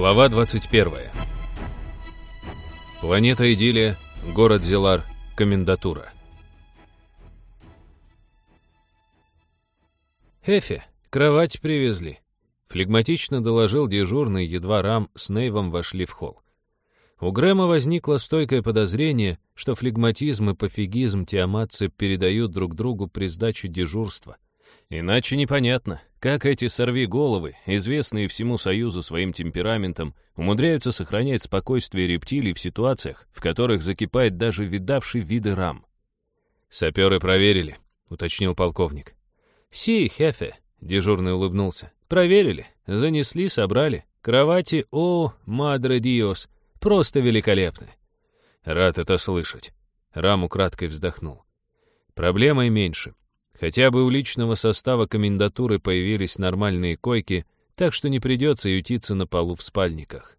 Глава 21. Планета Идиллия, город Зелар, комендатура. «Эфи, кровать привезли», — флегматично доложил дежурный, едва Рам с Нейвом вошли в холл. У Грэма возникло стойкое подозрение, что флегматизм и пофигизм тиаматцы передают друг другу при сдаче дежурства. Иначе непонятно, как эти сорви-головы, известные всему Союзу своим темпераментом, умудряются сохранять спокойствие рептилий в ситуациях, в которых закипает даже видавший виды рам. «Саперы проверили», — уточнил полковник. «Си, хефе», — дежурный улыбнулся. «Проверили, занесли, собрали. Кровати, о, мадре диос, просто великолепны». «Рад это слышать». Рам украдкой вздохнул. «Проблемой меньше. Хотя бы у личного состава комендатуры появились нормальные койки, так что не придется ютиться на полу в спальниках.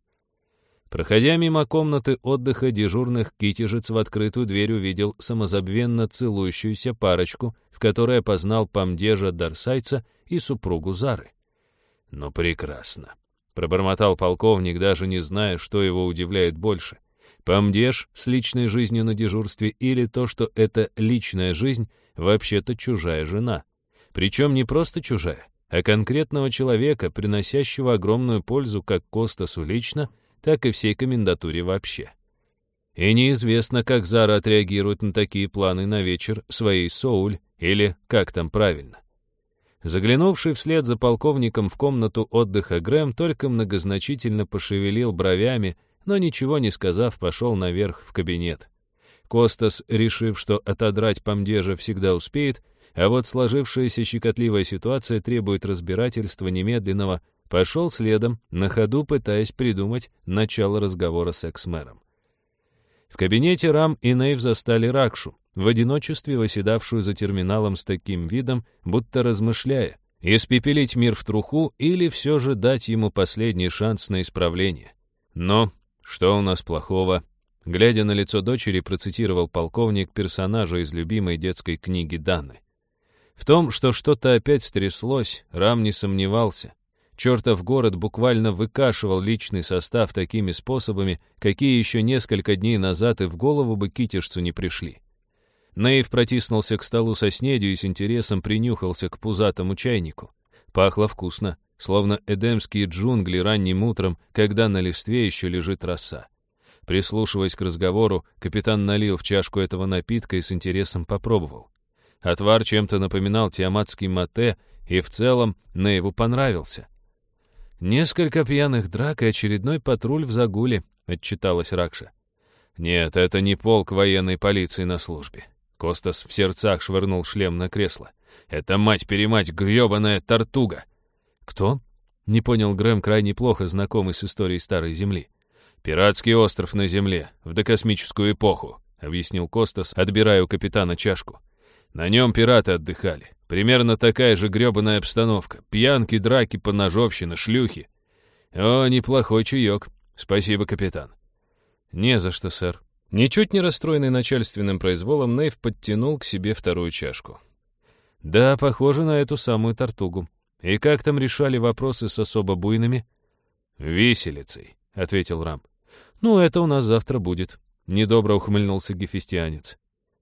Проходя мимо комнаты отдыха дежурных, Китежец в открытую дверь увидел самозабвенно целующуюся парочку, в которой опознал помдежа Дарсайца и супругу Зары. «Ну, прекрасно», — пробормотал полковник, даже не зная, что его удивляет больше. Помдеж с личной жизнью на дежурстве или то, что это личная жизнь вообще-то чужая жена. Причем не просто чужая, а конкретного человека, приносящего огромную пользу как Костасу лично, так и всей комендатуре вообще. И неизвестно, как Зара отреагирует на такие планы на вечер своей Соуль, или как там правильно. Заглянувший вслед за полковником в комнату отдыха Грэм только многозначительно пошевелил бровями, но ничего не сказав, пошел наверх в кабинет. Костас, решив, что отодрать помдежа всегда успеет, а вот сложившаяся щекотливая ситуация требует разбирательства немедленного, пошел следом, на ходу пытаясь придумать начало разговора с экс-мэром. В кабинете Рам и Нейв застали Ракшу, в одиночестве восседавшую за терминалом с таким видом, будто размышляя, испепелить мир в труху или все же дать ему последний шанс на исправление. Но что у нас плохого? Глядя на лицо дочери, процитировал полковник персонажа из любимой детской книги Даны. В том, что что-то опять стряслось, Рам не сомневался. Чертов город буквально выкашивал личный состав такими способами, какие еще несколько дней назад и в голову бы китежцу не пришли. Нейв протиснулся к столу со снедью и с интересом принюхался к пузатому чайнику. Пахло вкусно, словно эдемские джунгли ранним утром, когда на листве еще лежит роса. Прислушиваясь к разговору, капитан налил в чашку этого напитка и с интересом попробовал. Отвар чем-то напоминал тиаматский мате, и в целом Нейву понравился. «Несколько пьяных драк и очередной патруль в загуле», — отчиталась Ракша. «Нет, это не полк военной полиции на службе». Костас в сердцах швырнул шлем на кресло. «Это мать-перемать грёбаная тортуга!» «Кто?» — не понял Грэм, крайне плохо знакомый с историей Старой Земли. «Пиратский остров на Земле, в докосмическую эпоху», — объяснил Костас, отбирая у капитана чашку. «На нем пираты отдыхали. Примерно такая же грёбаная обстановка. Пьянки, драки, поножовщина, шлюхи. О, неплохой чаек. Спасибо, капитан». «Не за что, сэр». Ничуть не расстроенный начальственным произволом, Нейв подтянул к себе вторую чашку. «Да, похоже на эту самую тортугу. И как там решали вопросы с особо буйными?» «Виселицей», — ответил Рам. «Ну, это у нас завтра будет», — недобро ухмыльнулся гефестианец.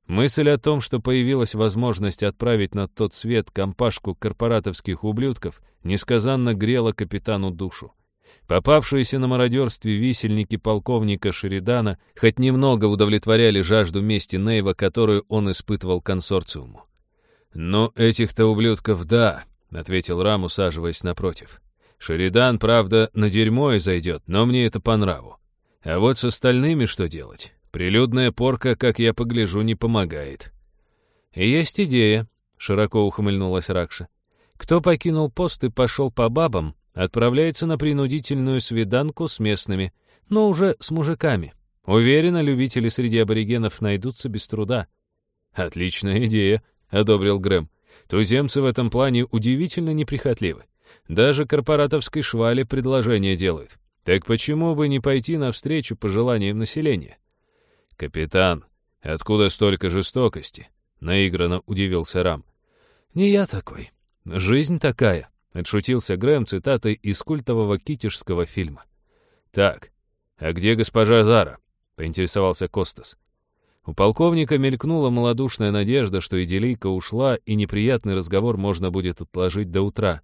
Мысль о том, что появилась возможность отправить на тот свет компашку корпоратовских ублюдков, несказанно грела капитану душу. Попавшиеся на мародерстве висельники полковника Шеридана хоть немного удовлетворяли жажду мести Нейва, которую он испытывал консорциуму. «Ну, этих-то ублюдков да», — ответил Рам, усаживаясь напротив. «Шеридан, правда, на дерьмо и зайдет, но мне это по нраву. А вот с остальными что делать? Прилюдная порка, как я погляжу, не помогает. «Есть идея», — широко ухмыльнулась Ракша. «Кто покинул пост и пошел по бабам, отправляется на принудительную свиданку с местными, но уже с мужиками. Уверена, любители среди аборигенов найдутся без труда». «Отличная идея», — одобрил Грэм. «Туземцы в этом плане удивительно неприхотливы. Даже корпоратовской швали предложение делают. Так почему бы не пойти навстречу пожеланиям населения? Капитан, откуда столько жестокости? Наигранно удивился Рам. Не я такой. Жизнь такая, отшутился Грэм цитатой из культового китежского фильма. «Так, а где госпожа Зара?» — поинтересовался Костас. У полковника мелькнула малодушная надежда, что Иделийка ушла, и неприятный разговор можно будет отложить до утра.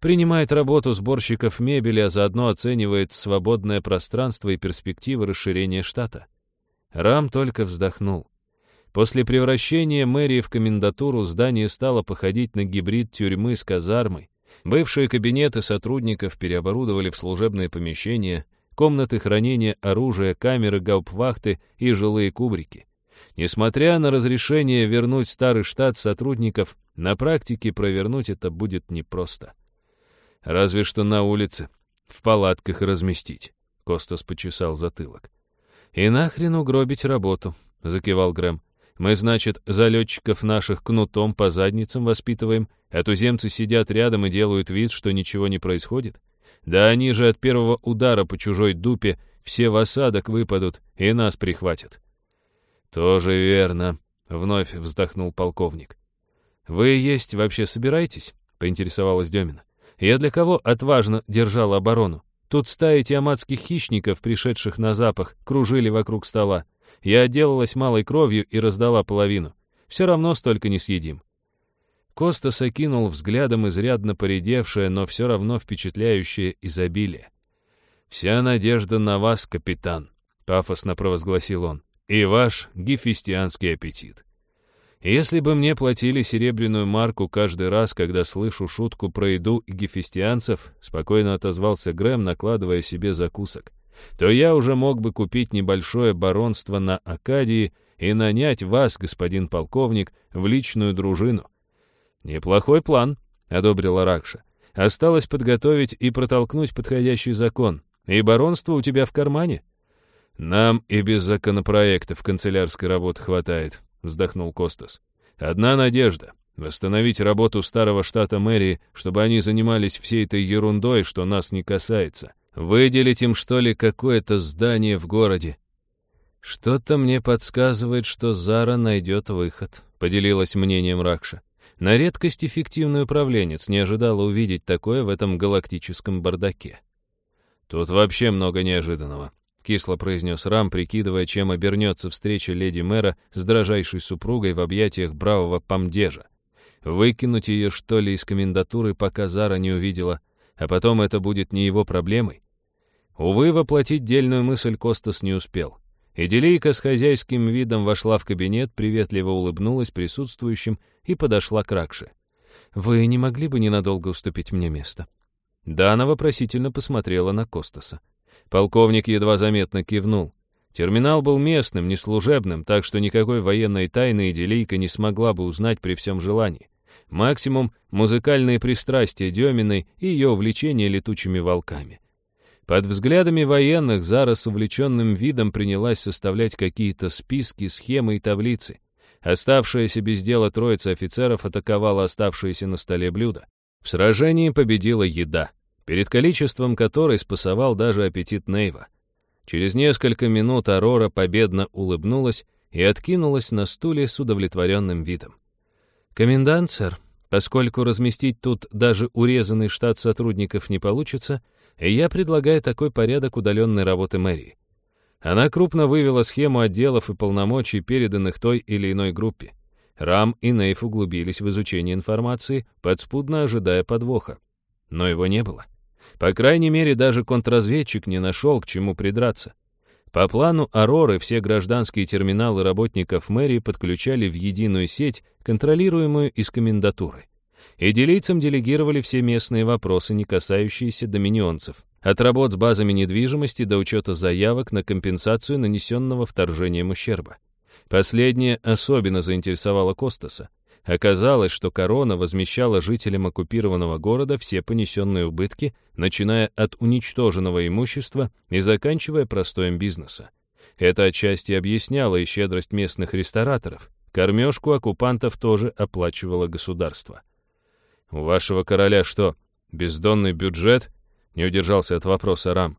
Принимает работу сборщиков мебели, а заодно оценивает свободное пространство и перспективы расширения штата. Рам только вздохнул. После превращения мэрии в комендатуру здание стало походить на гибрид тюрьмы с казармой. Бывшие кабинеты сотрудников переоборудовали в служебные помещения, комнаты хранения оружия, камеры гауптвахты и жилые кубрики. Несмотря на разрешение вернуть старый штат сотрудников, на практике провернуть это будет непросто. Разве что на улице, в палатках разместить. Костас почесал затылок. «И нахрен угробить работу», — закивал Грэм. «Мы, значит, залетчиков наших кнутом по задницам воспитываем, а туземцы сидят рядом и делают вид, что ничего не происходит? Да они же от первого удара по чужой дупе все в осадок выпадут и нас прихватят». «Тоже верно», — вновь вздохнул полковник. «Вы есть вообще собираетесь?» — поинтересовалась Демина. «Я для кого отважно держал оборону? Тут стаи тиаматских хищников, пришедших на запах, кружили вокруг стола. Я отделалась малой кровью и раздала половину. Все равно столько не съедим. Костас окинул взглядом изрядно поредевшее, но все равно впечатляющее изобилие. «Вся надежда на вас, капитан», — пафосно провозгласил он, — «и ваш гефестианский аппетит». Если бы мне платили серебряную марку каждый раз, когда слышу шутку про еду и гефестианцев, спокойно отозвался Грэм, накладывая себе закусок, то я уже мог бы купить небольшое баронство на Акадии и нанять вас, господин полковник, в личную дружину. Неплохой план, — одобрила Ракша. Осталось подготовить и протолкнуть подходящий закон. И баронство у тебя в кармане? Нам и без законопроектов канцелярской работы хватает, — вздохнул Костас. «Одна надежда — восстановить работу старого штата мэрии, чтобы они занимались всей этой ерундой, что нас не касается. Выделить им, что ли, какое-то здание в городе». «Что-то мне подсказывает, что Зара найдет выход», — поделилась мнением Ракша. На редкость эффективный управленец не ожидала увидеть такое в этом галактическом бардаке. «Тут вообще много неожиданного», кисло произнес Рам, прикидывая, чем обернется встреча леди-мэра с дрожайшей супругой в объятиях бравого помдежа. Выкинуть ее, что ли, из комендатуры, пока Зара не увидела, а потом это будет не его проблемой? Увы, воплотить дельную мысль Костас не успел. Эделийка с хозяйским видом вошла в кабинет, приветливо улыбнулась присутствующим и подошла к Ракше. «Вы не могли бы ненадолго уступить мне место?» Дана вопросительно посмотрела на Костаса. Полковник едва заметно кивнул. Терминал был местным, не служебным, так что никакой военной тайны Делийка не смогла бы узнать при всем желании. Максимум — музыкальные пристрастия Деминой и ее увлечение летучими волками. Под взглядами военных Зара с увлеченным видом принялась составлять какие-то списки, схемы и таблицы. Оставшаяся без дела троица офицеров атаковала оставшиеся на столе блюда. В сражении победила еда перед количеством которой спасовал даже аппетит Нейва. Через несколько минут Арора победно улыбнулась и откинулась на стуле с удовлетворенным видом. «Комендант, сэр, поскольку разместить тут даже урезанный штат сотрудников не получится, я предлагаю такой порядок удаленной работы мэрии. Она крупно вывела схему отделов и полномочий, переданных той или иной группе. Рам и Нейф углубились в изучение информации, подспудно ожидая подвоха. Но его не было. По крайней мере, даже контрразведчик не нашел, к чему придраться. По плану Ароры все гражданские терминалы работников мэрии подключали в единую сеть, контролируемую из комендатуры. И делийцам делегировали все местные вопросы, не касающиеся доминионцев. От работ с базами недвижимости до учета заявок на компенсацию нанесенного вторжением ущерба. Последнее особенно заинтересовало Костаса. Оказалось, что корона возмещала жителям оккупированного города все понесенные убытки, начиная от уничтоженного имущества и заканчивая простоем бизнеса. Это отчасти объясняло и щедрость местных рестораторов. Кормежку оккупантов тоже оплачивало государство. «У вашего короля что, бездонный бюджет?» — не удержался от вопроса Рам.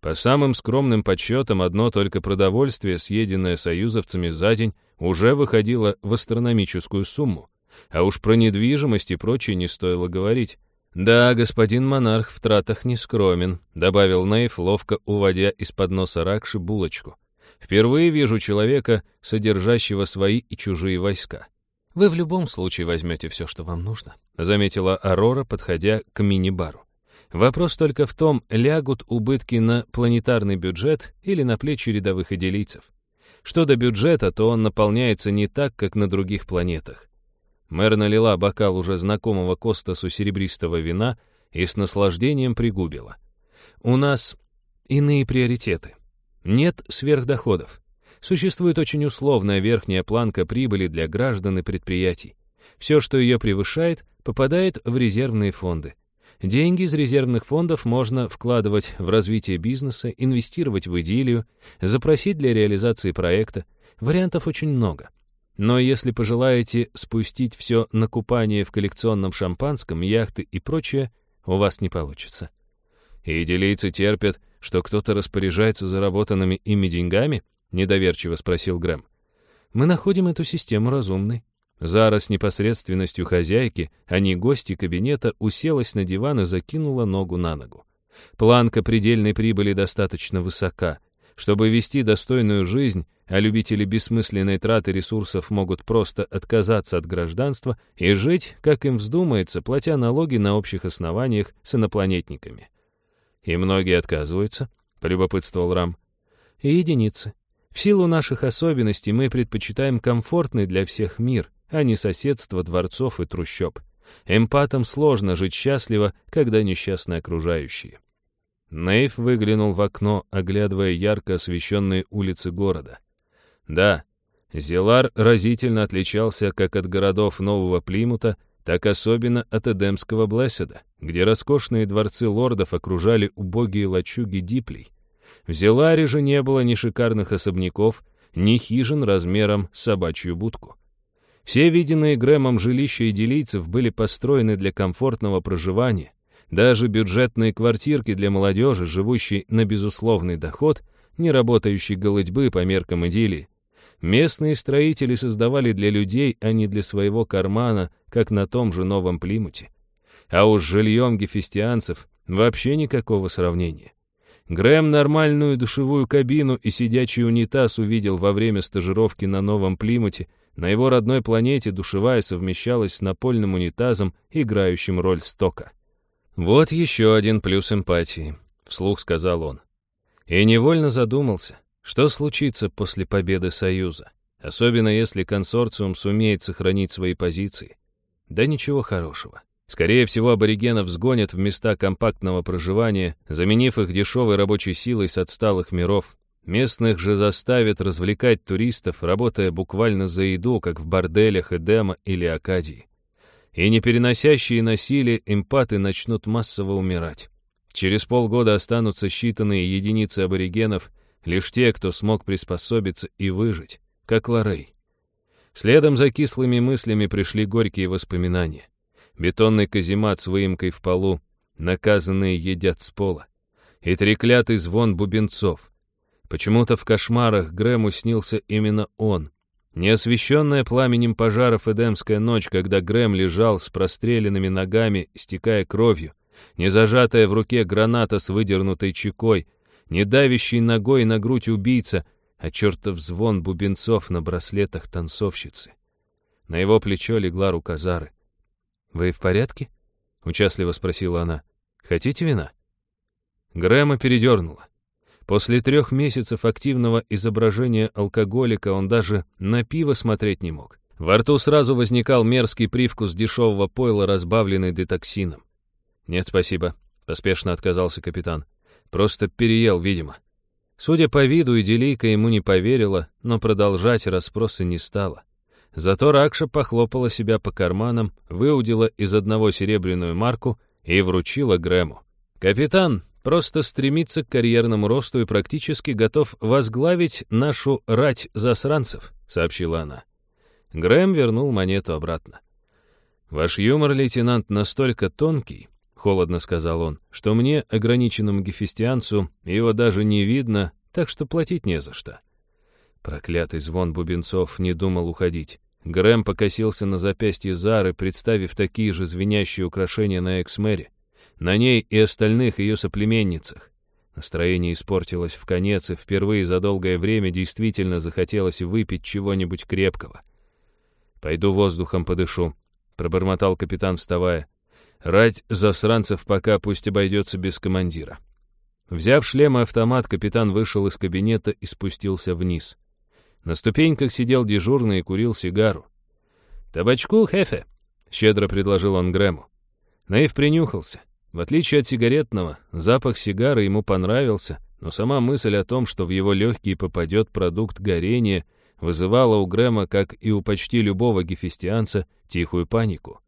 По самым скромным подсчетам, одно только продовольствие, съеденное союзовцами за день, уже выходило в астрономическую сумму. А уж про недвижимость и прочее не стоило говорить. «Да, господин монарх в тратах не скромен», — добавил Нейв, ловко уводя из-под носа Ракши булочку. «Впервые вижу человека, содержащего свои и чужие войска». «Вы в любом случае возьмете все, что вам нужно», — заметила Арора, подходя к мини-бару. «Вопрос только в том, лягут убытки на планетарный бюджет или на плечи рядовых идилийцев. Что до бюджета, то он наполняется не так, как на других планетах. Мэр налила бокал уже знакомого Костасу серебристого вина и с наслаждением пригубила. «У нас иные приоритеты. Нет сверхдоходов. Существует очень условная верхняя планка прибыли для граждан и предприятий. Все, что ее превышает, попадает в резервные фонды. Деньги из резервных фондов можно вкладывать в развитие бизнеса, инвестировать в идиллию, запросить для реализации проекта. Вариантов очень много. Но если пожелаете спустить все на купание в коллекционном шампанском, яхты и прочее, у вас не получится. И делийцы терпят, что кто-то распоряжается заработанными ими деньгами? Недоверчиво спросил Грэм. Мы находим эту систему разумной. Зара с непосредственностью хозяйки, а не гости кабинета, уселась на диван и закинула ногу на ногу. Планка предельной прибыли достаточно высока. Чтобы вести достойную жизнь, а любители бессмысленной траты ресурсов могут просто отказаться от гражданства и жить, как им вздумается, платя налоги на общих основаниях с инопланетниками. «И многие отказываются?» — полюбопытствовал Рам. «И единицы. В силу наших особенностей мы предпочитаем комфортный для всех мир, а не соседство дворцов и трущоб. Эмпатам сложно жить счастливо, когда несчастны окружающие». Нейв выглянул в окно, оглядывая ярко освещенные улицы города. Да, Зелар разительно отличался как от городов Нового Плимута, так особенно от Эдемского Блэседа, где роскошные дворцы лордов окружали убогие лачуги диплей. В Зеларе же не было ни шикарных особняков, ни хижин размером с собачью будку. Все виденные Грэмом жилища идилийцев были построены для комфортного проживания. Даже бюджетные квартирки для молодежи, живущей на безусловный доход, не работающей голодьбы по меркам идиллии, Местные строители создавали для людей, а не для своего кармана, как на том же Новом Плимуте. А уж с жильем гефестианцев вообще никакого сравнения. Грэм нормальную душевую кабину и сидячий унитаз увидел во время стажировки на Новом Плимуте. На его родной планете душевая совмещалась с напольным унитазом, играющим роль стока. «Вот еще один плюс эмпатии», — вслух сказал он. И невольно задумался. Что случится после победы Союза? Особенно если консорциум сумеет сохранить свои позиции. Да ничего хорошего. Скорее всего, аборигенов сгонят в места компактного проживания, заменив их дешевой рабочей силой с отсталых миров. Местных же заставят развлекать туристов, работая буквально за еду, как в борделях Эдема или Акадии. И не переносящие насилие эмпаты начнут массово умирать. Через полгода останутся считанные единицы аборигенов — Лишь те, кто смог приспособиться и выжить, как Лорей. Следом за кислыми мыслями пришли горькие воспоминания. Бетонный каземат с выемкой в полу, наказанные едят с пола. И треклятый звон бубенцов. Почему-то в кошмарах Грэму снился именно он. Неосвещенная пламенем пожаров Эдемская ночь, когда Грэм лежал с простреленными ногами, стекая кровью, не зажатая в руке граната с выдернутой чекой, не давящий ногой на грудь убийца, а чертов звон бубенцов на браслетах танцовщицы. На его плечо легла рука Зары. «Вы в порядке?» — участливо спросила она. «Хотите вина?» Грэма передернула. После трех месяцев активного изображения алкоголика он даже на пиво смотреть не мог. Во рту сразу возникал мерзкий привкус дешевого пойла, разбавленный детоксином. «Нет, спасибо», — поспешно отказался капитан. Просто переел, видимо. Судя по виду, Иделийка ему не поверила, но продолжать расспросы не стала. Зато Ракша похлопала себя по карманам, выудила из одного серебряную марку и вручила Грэму. «Капитан просто стремится к карьерному росту и практически готов возглавить нашу рать засранцев», — сообщила она. Грэм вернул монету обратно. «Ваш юмор, лейтенант, настолько тонкий, холодно сказал он, что мне, ограниченному гефестианцу, его даже не видно, так что платить не за что. Проклятый звон бубенцов не думал уходить. Грэм покосился на запястье Зары, представив такие же звенящие украшения на экс-мэре. На ней и остальных ее соплеменницах. Настроение испортилось в конец, и впервые за долгое время действительно захотелось выпить чего-нибудь крепкого. «Пойду воздухом подышу», — пробормотал капитан, вставая. «Рать засранцев пока пусть обойдется без командира». Взяв шлем и автомат, капитан вышел из кабинета и спустился вниз. На ступеньках сидел дежурный и курил сигару. «Табачку, Хефе!» — щедро предложил он Грэму. Наив принюхался. В отличие от сигаретного, запах сигары ему понравился, но сама мысль о том, что в его легкие попадет продукт горения, вызывала у Грэма, как и у почти любого гефестианца, тихую панику.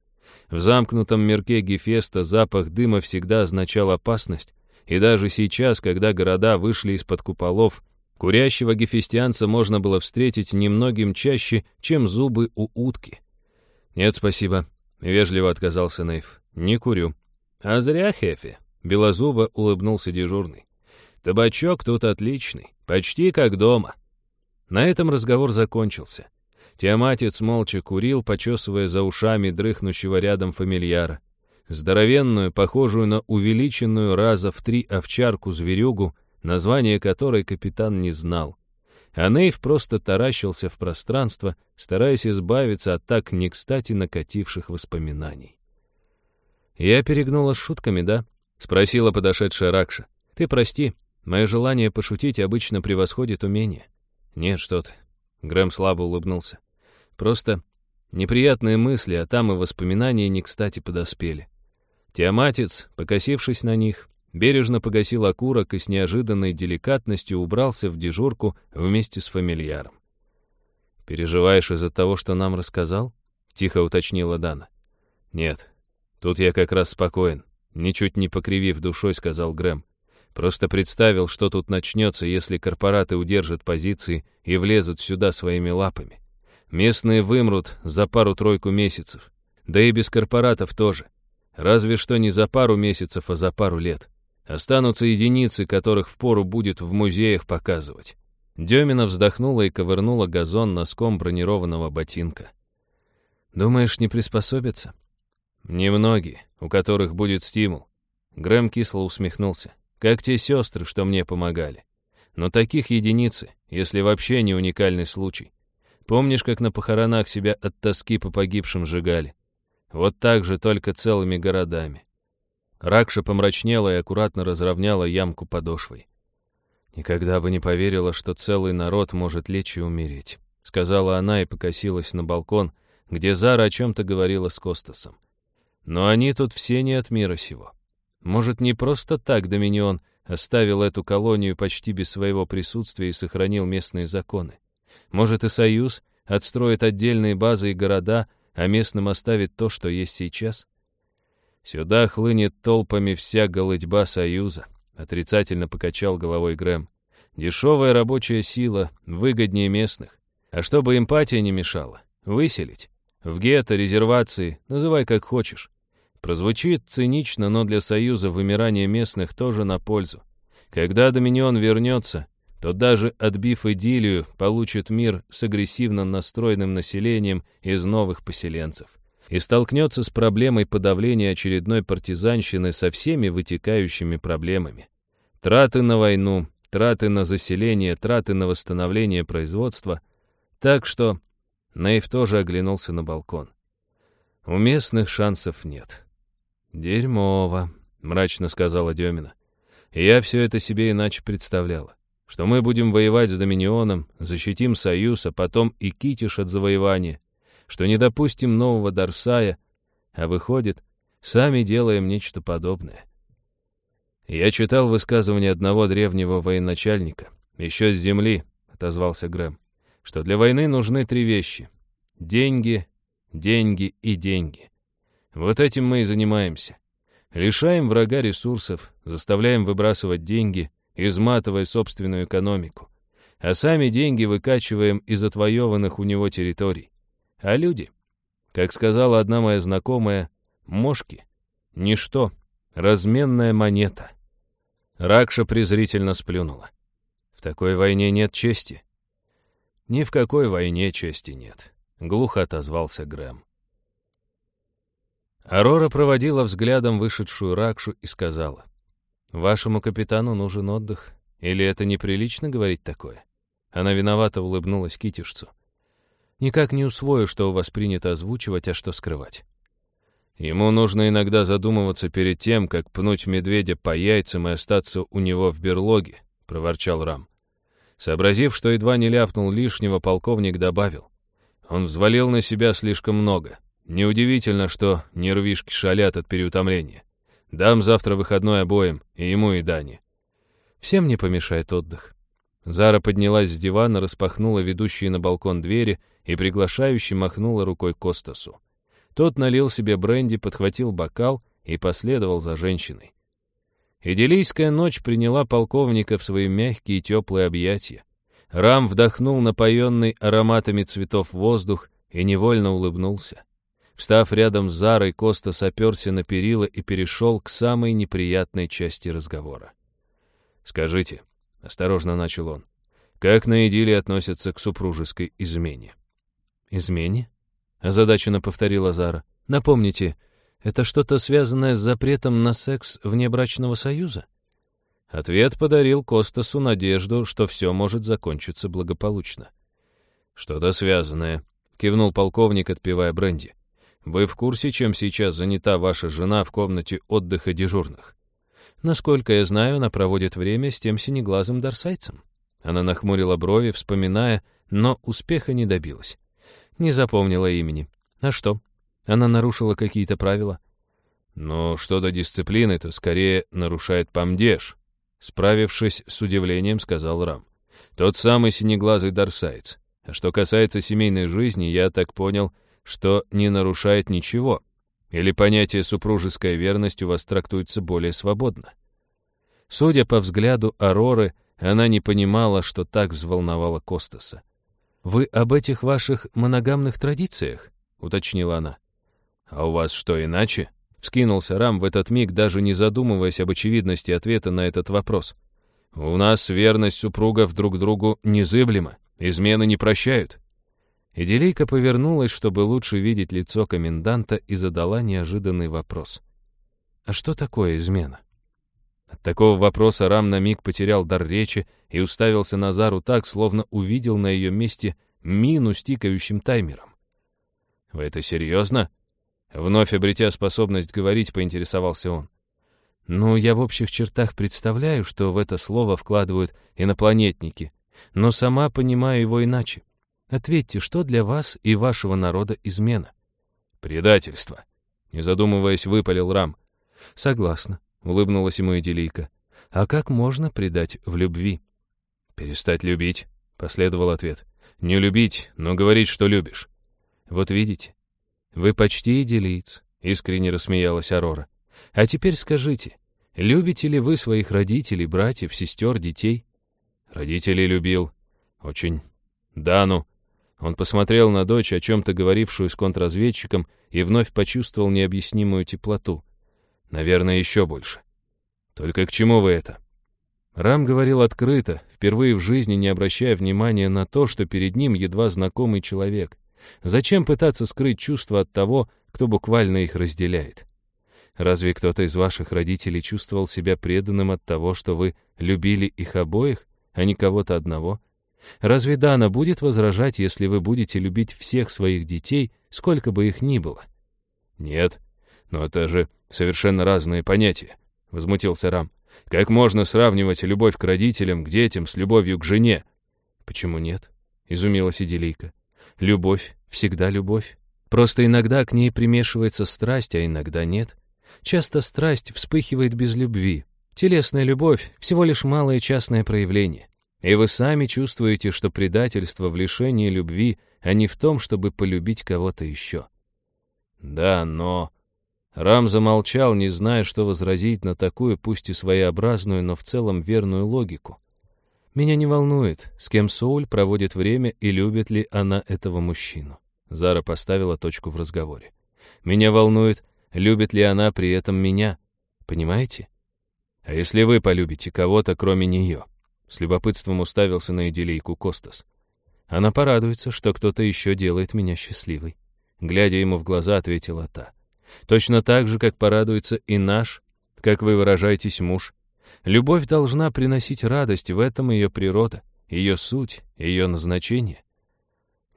В замкнутом мирке Гефеста запах дыма всегда означал опасность, и даже сейчас, когда города вышли из-под куполов, курящего гефестианца можно было встретить немногим чаще, чем зубы у утки. «Нет, спасибо», — вежливо отказался Нейв. «Не курю». «А зря, Хефи», — белозубо улыбнулся дежурный. «Табачок тут отличный, почти как дома». На этом разговор закончился. Тиаматец молча курил, почесывая за ушами дрыхнущего рядом фамильяра здоровенную, похожую на увеличенную раза в три овчарку-зверюгу, название которой капитан не знал. А Нейв просто таращился в пространство, стараясь избавиться от так не кстати накативших воспоминаний. «Я перегнула с шутками, да?» — спросила подошедшая Ракша. «Ты прости, мое желание пошутить обычно превосходит умение». «Нет, что ты». Грэм слабо улыбнулся. «Просто неприятные мысли, а там и воспоминания не кстати подоспели. Тиаматец, покосившись на них, бережно погасил окурок и с неожиданной деликатностью убрался в дежурку вместе с фамильяром. «Переживаешь из-за того, что нам рассказал?» — тихо уточнила Дана. «Нет, тут я как раз спокоен», — ничуть не покривив душой, сказал Грэм. «Просто представил, что тут начнется, если корпораты удержат позиции и влезут сюда своими лапами. Местные вымрут за пару-тройку месяцев. Да и без корпоратов тоже. Разве что не за пару месяцев, а за пару лет. Останутся единицы, которых впору будет в музеях показывать. Демина вздохнула и ковырнула газон носком бронированного ботинка. «Думаешь, не приспособятся?» «Немногие, у которых будет стимул». Грэм кисло усмехнулся. «Как те сестры, что мне помогали. Но таких единицы, если вообще не уникальный случай. Помнишь, как на похоронах себя от тоски по погибшим сжигали? Вот так же, только целыми городами. Ракша помрачнела и аккуратно разровняла ямку подошвой. «Никогда бы не поверила, что целый народ может лечь и умереть», — сказала она и покосилась на балкон, где Зара о чем-то говорила с Костасом. «Но они тут все не от мира сего. Может, не просто так Доминион оставил эту колонию почти без своего присутствия и сохранил местные законы. Может, и Союз отстроит отдельные базы и города, а местным оставит то, что есть сейчас? Сюда хлынет толпами вся голытьба Союза, отрицательно покачал головой Грэм. Дешевая рабочая сила, выгоднее местных. А чтобы эмпатия не мешала, выселить. В гетто, резервации, называй как хочешь. Прозвучит цинично, но для Союза вымирание местных тоже на пользу. Когда Доминион вернется, то даже отбив идиллию, получит мир с агрессивно настроенным населением из новых поселенцев и столкнется с проблемой подавления очередной партизанщины со всеми вытекающими проблемами. Траты на войну, траты на заселение, траты на восстановление производства. Так что Нейв тоже оглянулся на балкон. У местных шансов нет. «Дерьмово», — мрачно сказала Демина. «Я все это себе иначе представляла что мы будем воевать с Доминионом, защитим Союз, а потом и Китиш от завоевания, что не допустим нового Дарсая, а выходит, сами делаем нечто подобное. Я читал высказывание одного древнего военачальника, еще с земли, отозвался Грэм, что для войны нужны три вещи — деньги, деньги и деньги. Вот этим мы и занимаемся. Лишаем врага ресурсов, заставляем выбрасывать деньги — изматывая собственную экономику. А сами деньги выкачиваем из отвоеванных у него территорий. А люди, как сказала одна моя знакомая, мошки, ничто, разменная монета. Ракша презрительно сплюнула. В такой войне нет чести. Ни в какой войне чести нет. — глухо отозвался Грэм. Арора проводила взглядом вышедшую Ракшу и сказала, «Вашему капитану нужен отдых, или это неприлично говорить такое?» Она виновато улыбнулась китишцу. «Никак не усвою, что у вас принято озвучивать, а что скрывать. Ему нужно иногда задумываться перед тем, как пнуть медведя по яйцам и остаться у него в берлоге», — проворчал Рам. Сообразив, что едва не ляпнул лишнего, полковник добавил. Он взвалил на себя слишком много. Неудивительно, что нервишки шалят от переутомления. Дам завтра выходной обоим, и ему, и Дане. Всем не помешает отдых. Зара поднялась с дивана, распахнула ведущие на балкон двери и приглашающе махнула рукой Костасу. Тот налил себе бренди, подхватил бокал и последовал за женщиной. Идиллийская ночь приняла полковника в свои мягкие и теплые объятия. Рам вдохнул напоенный ароматами цветов воздух и невольно улыбнулся. Встав рядом с Зарой, Коста соперся на перила и перешел к самой неприятной части разговора. «Скажите», — осторожно начал он, — «как на идилле относятся к супружеской измене?» «Измене?» — озадаченно повторила Зара. «Напомните, это что-то связанное с запретом на секс вне брачного союза?» Ответ подарил Костасу надежду, что все может закончиться благополучно. «Что-то связанное», — кивнул полковник, отпивая бренди. Вы в курсе, чем сейчас занята ваша жена в комнате отдыха дежурных? Насколько я знаю, она проводит время с тем синеглазым дарсайцем. Она нахмурила брови, вспоминая, но успеха не добилась. Не запомнила имени. А что? Она нарушила какие-то правила? Но что до дисциплины, то скорее нарушает помдеж. Справившись с удивлением, сказал Рам. Тот самый синеглазый дарсайц. А что касается семейной жизни, я так понял — что не нарушает ничего, или понятие «супружеская верность» у вас трактуется более свободно. Судя по взгляду Ароры, она не понимала, что так взволновало Костаса. «Вы об этих ваших моногамных традициях?» — уточнила она. «А у вас что, иначе?» — вскинулся Рам в этот миг, даже не задумываясь об очевидности ответа на этот вопрос. «У нас верность супругов друг другу незыблема, измены не прощают». Иделийка повернулась, чтобы лучше видеть лицо коменданта, и задала неожиданный вопрос. «А что такое измена?» От такого вопроса Рам на миг потерял дар речи и уставился на Зару так, словно увидел на ее месте мину с тикающим таймером. «Вы это серьезно?» Вновь обретя способность говорить, поинтересовался он. «Ну, я в общих чертах представляю, что в это слово вкладывают инопланетники, но сама понимаю его иначе. Ответьте, что для вас и вашего народа измена? Предательство. Не задумываясь, выпалил Рам. Согласна, улыбнулась ему Эделийка. А как можно предать в любви? Перестать любить, последовал ответ. Не любить, но говорить, что любишь. Вот видите, вы почти идиллиец, искренне рассмеялась Арора. А теперь скажите, любите ли вы своих родителей, братьев, сестер, детей? Родителей любил. Очень. Да, ну. Он посмотрел на дочь, о чем-то говорившую с контрразведчиком, и вновь почувствовал необъяснимую теплоту. Наверное, еще больше. Только к чему вы это? Рам говорил открыто, впервые в жизни не обращая внимания на то, что перед ним едва знакомый человек. Зачем пытаться скрыть чувства от того, кто буквально их разделяет? Разве кто-то из ваших родителей чувствовал себя преданным от того, что вы любили их обоих, а не кого-то одного — Разве Дана будет возражать, если вы будете любить всех своих детей, сколько бы их ни было? Нет, но это же совершенно разные понятия, возмутился Рам. Как можно сравнивать любовь к родителям, к детям с любовью к жене? Почему нет? изумилась Иделийка. Любовь всегда любовь. Просто иногда к ней примешивается страсть, а иногда нет. Часто страсть вспыхивает без любви. Телесная любовь — всего лишь малое частное проявление. И вы сами чувствуете, что предательство в лишении любви, а не в том, чтобы полюбить кого-то еще. Да, но... Рам замолчал, не зная, что возразить на такую, пусть и своеобразную, но в целом верную логику. Меня не волнует, с кем Соуль проводит время и любит ли она этого мужчину. Зара поставила точку в разговоре. Меня волнует, любит ли она при этом меня. Понимаете? А если вы полюбите кого-то, кроме нее? С любопытством уставился на идиллийку Костас. Она порадуется, что кто-то еще делает меня счастливой. Глядя ему в глаза, ответила та. Точно так же, как порадуется и наш, как вы выражаетесь, муж. Любовь должна приносить радость, в этом ее природа, ее суть, ее назначение.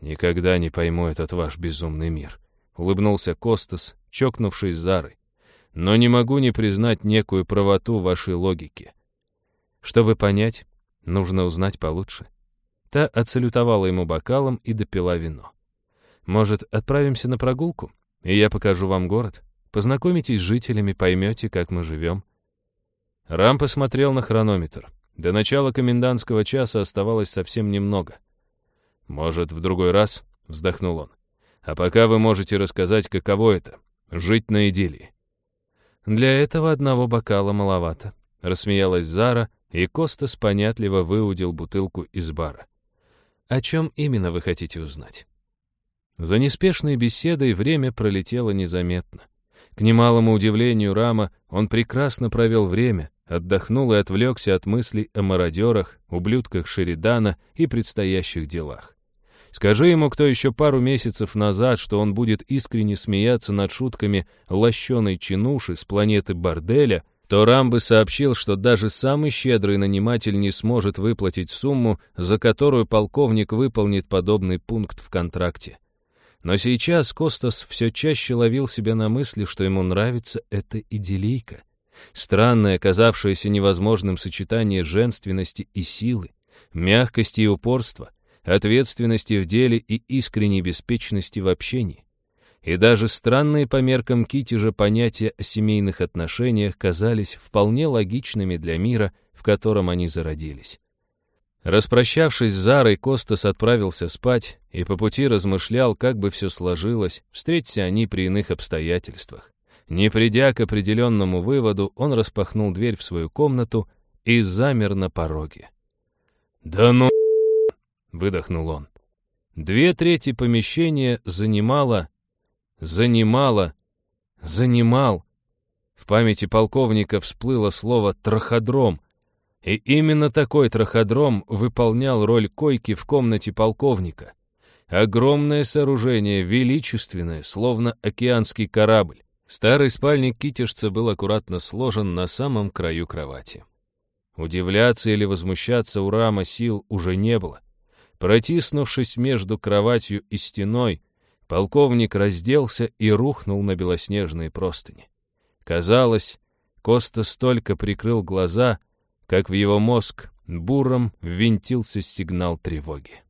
«Никогда не пойму этот ваш безумный мир», — улыбнулся Костас, чокнувшись Зарой. «Но не могу не признать некую правоту вашей логики. Чтобы понять, нужно узнать получше». Та отсалютовала ему бокалом и допила вино. «Может, отправимся на прогулку, и я покажу вам город? Познакомитесь с жителями, поймете, как мы живем». Рам посмотрел на хронометр. До начала комендантского часа оставалось совсем немного. «Может, в другой раз?» — вздохнул он. «А пока вы можете рассказать, каково это — жить на идиллии». «Для этого одного бокала маловато», — рассмеялась Зара, и Костас понятливо выудил бутылку из бара. «О чем именно вы хотите узнать?» За неспешной беседой время пролетело незаметно. К немалому удивлению Рама он прекрасно провел время, отдохнул и отвлекся от мыслей о мародерах, ублюдках Шеридана и предстоящих делах. Скажи ему кто еще пару месяцев назад, что он будет искренне смеяться над шутками лощеной чинуши с планеты Борделя, то Рамбы сообщил, что даже самый щедрый наниматель не сможет выплатить сумму, за которую полковник выполнит подобный пункт в контракте. Но сейчас Костас все чаще ловил себя на мысли, что ему нравится эта идиллийка. Странное, казавшееся невозможным сочетание женственности и силы, мягкости и упорства, ответственности в деле и искренней беспечности в общении. И даже странные по меркам Китежа понятия о семейных отношениях казались вполне логичными для мира, в котором они зародились. Распрощавшись с Зарой, Костас отправился спать и по пути размышлял, как бы все сложилось, встреться они при иных обстоятельствах. Не придя к определенному выводу, он распахнул дверь в свою комнату и замер на пороге. «Да ну...» — выдохнул он. Две трети помещения занимало занимала, занимал. В памяти полковника всплыло слово «траходром», и именно такой траходром выполнял роль койки в комнате полковника. Огромное сооружение, величественное, словно океанский корабль. Старый спальник китежца был аккуратно сложен на самом краю кровати. Удивляться или возмущаться у Рама сил уже не было. Протиснувшись между кроватью и стеной, Полковник разделся и рухнул на белоснежные простыни. Казалось, Коста столько прикрыл глаза, как в его мозг буром ввинтился сигнал тревоги.